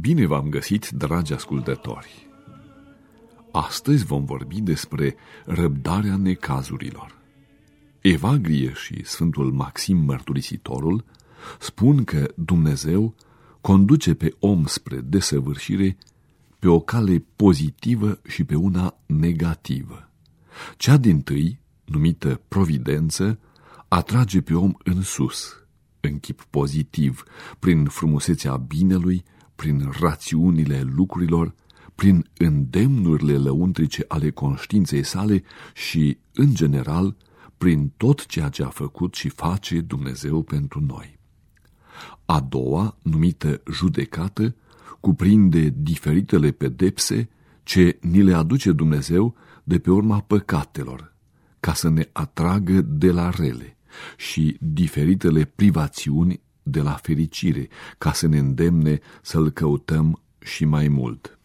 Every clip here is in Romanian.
Bine v-am găsit, dragi ascultători! Astăzi vom vorbi despre răbdarea necazurilor. Evagrie și Sfântul Maxim Mărturisitorul spun că Dumnezeu conduce pe om spre desăvârșire pe o cale pozitivă și pe una negativă. Cea din tâi, numită providență, atrage pe om în sus, în chip pozitiv, prin frumusețea binelui, prin rațiunile lucrurilor, prin îndemnurile lăuntrice ale conștiinței sale și, în general, prin tot ceea ce a făcut și face Dumnezeu pentru noi. A doua, numită judecată, cuprinde diferitele pedepse ce ni le aduce Dumnezeu de pe urma păcatelor, ca să ne atragă de la rele și diferitele privațiuni de la fericire, ca să ne îndemne să-L căutăm și mai mult.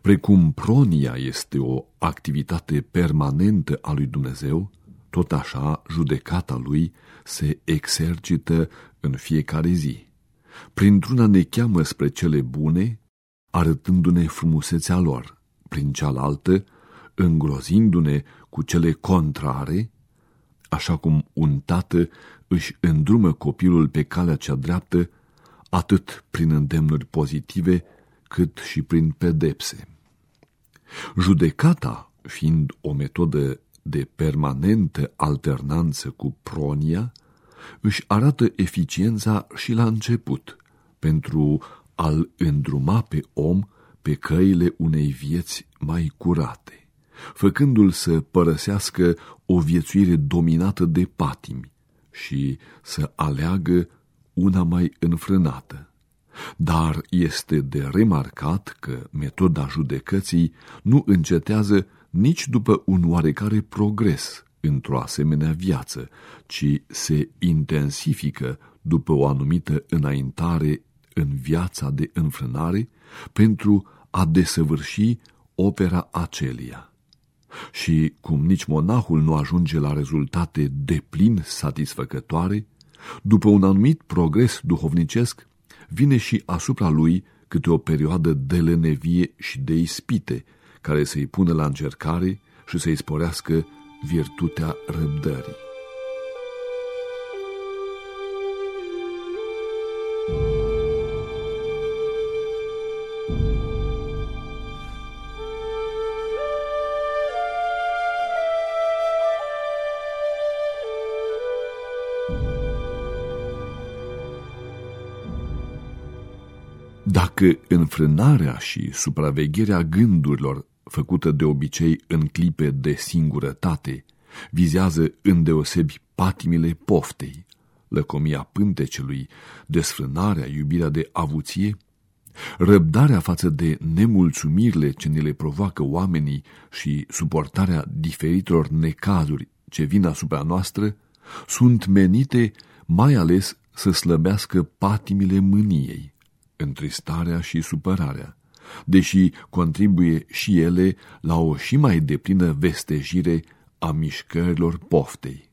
Precum pronia este o activitate permanentă a lui Dumnezeu, tot așa judecata lui se exercită în fiecare zi. Printr-una ne cheamă spre cele bune, arătându-ne frumusețea lor, prin cealaltă, îngrozindu-ne cu cele contrare, așa cum un tată își îndrumă copilul pe calea cea dreaptă, atât prin îndemnuri pozitive, cât și prin pedepse. Judecata, fiind o metodă de permanentă alternanță cu pronia, își arată eficiența și la început, pentru a-l îndruma pe om pe căile unei vieți mai curate, făcându-l să părăsească o viețuire dominată de patimi și să aleagă una mai înfrânată. Dar este de remarcat că metoda judecății nu încetează nici după un oarecare progres într-o asemenea viață, ci se intensifică după o anumită înaintare în viața de înfrânare pentru a desăvârși opera acelia. Și cum nici monahul nu ajunge la rezultate deplin satisfăcătoare, după un anumit progres duhovnicesc, vine și asupra lui câte o perioadă de lenevie și de ispite, care să-i pună la încercare și să-i sporească virtutea răbdării. Dacă înfrânarea și supravegherea gândurilor făcută de obicei în clipe de singurătate, vizează îndeosebi patimile poftei, lăcomia pântecelui, desfrânarea, iubirea de avuție, răbdarea față de nemulțumirile ce ne le provoacă oamenii și suportarea diferitor necazuri ce vin asupra noastră, sunt menite mai ales să slăbească patimile mâniei, întristarea și supărarea, deși contribuie și ele la o și mai deplină vestejire a mișcărilor poftei.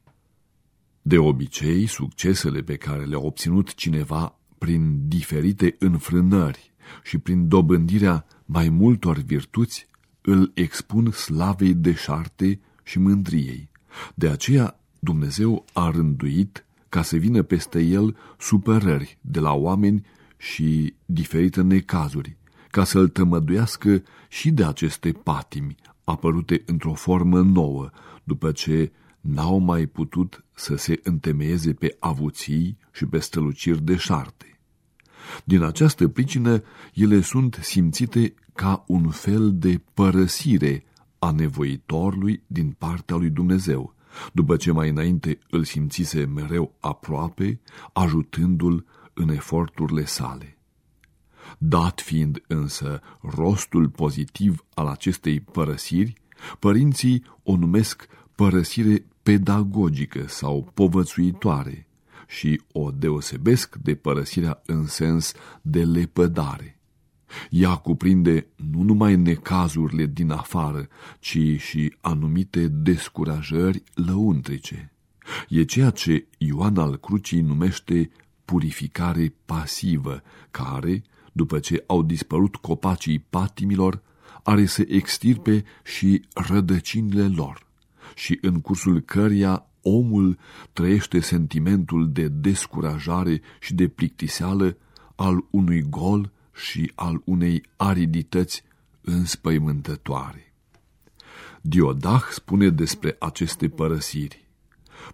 De obicei, succesele pe care le-a obținut cineva prin diferite înfrânări și prin dobândirea mai multor virtuți, îl expun slavei deșarte și mândriei. De aceea Dumnezeu a rânduit ca să vină peste el supărări de la oameni și diferite necazuri, ca să-l tămăduiască și de aceste patimi, apărute într-o formă nouă, după ce n-au mai putut să se întemeieze pe avuții și pe străluciri de șarte. Din această pricină, ele sunt simțite ca un fel de părăsire a nevoitorului din partea lui Dumnezeu, după ce mai înainte îl simțise mereu aproape, ajutându-l în eforturile sale. Dat fiind însă rostul pozitiv al acestei părăsiri, părinții o numesc părăsire pedagogică sau povățuitoare și o deosebesc de părăsirea în sens de lepădare. Ea cuprinde nu numai necazurile din afară, ci și anumite descurajări lăuntrice. E ceea ce Ioan al Crucii numește purificare pasivă, care, după ce au dispărut copacii patimilor, are să extirpe și rădăcinile lor și în cursul căreia omul trăiește sentimentul de descurajare și de plictiseală al unui gol și al unei aridități înspăimântătoare. Diodah spune despre aceste părăsiri.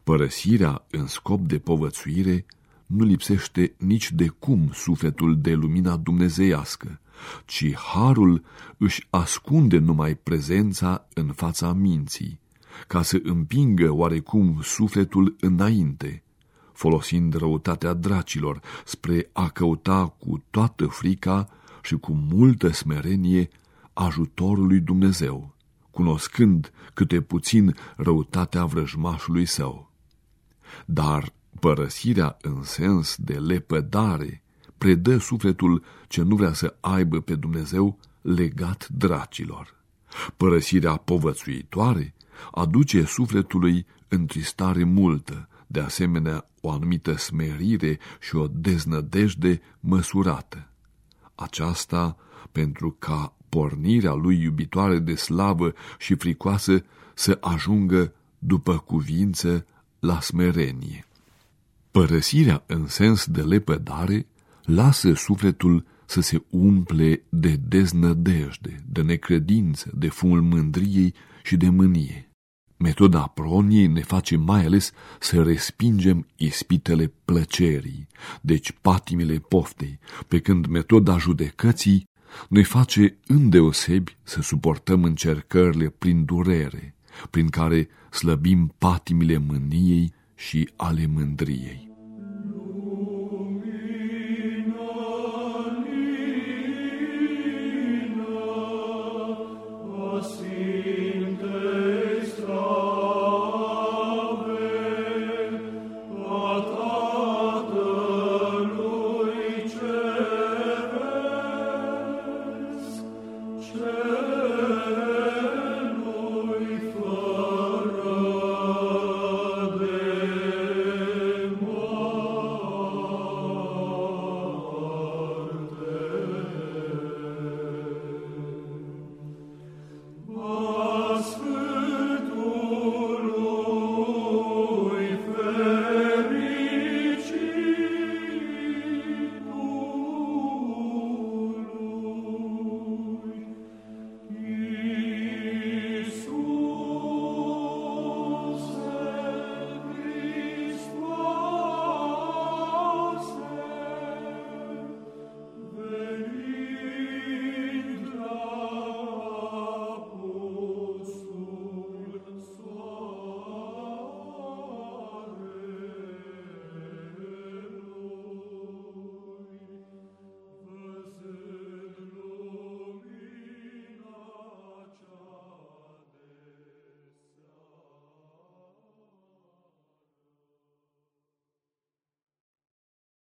Părăsirea în scop de povățuire nu lipsește nici de cum sufletul de lumina dumnezeiască, ci harul își ascunde numai prezența în fața minții, ca să împingă oarecum sufletul înainte, folosind răutatea dracilor spre a căuta cu toată frica și cu multă smerenie ajutorul lui Dumnezeu, cunoscând câte puțin răutatea vrăjmașului său. Dar părăsirea în sens de lepădare predă sufletul ce nu vrea să aibă pe Dumnezeu legat dracilor. Părăsirea povățuitoare aduce sufletului întristare multă, de asemenea o anumită smerire și o deznădejde măsurată. Aceasta pentru ca pornirea lui iubitoare de slavă și fricoasă să ajungă după cuvință la smerenie. Părăsirea în sens de lepădare lasă sufletul să se umple de deznădejde, de necredință, de fumul mândriei și de mânie. Metoda proniei ne face mai ales să respingem ispitele plăcerii, deci patimile poftei, pe când metoda judecății ne face îndeosebi să suportăm încercările prin durere, prin care slăbim patimile mâniei și ale mândriei.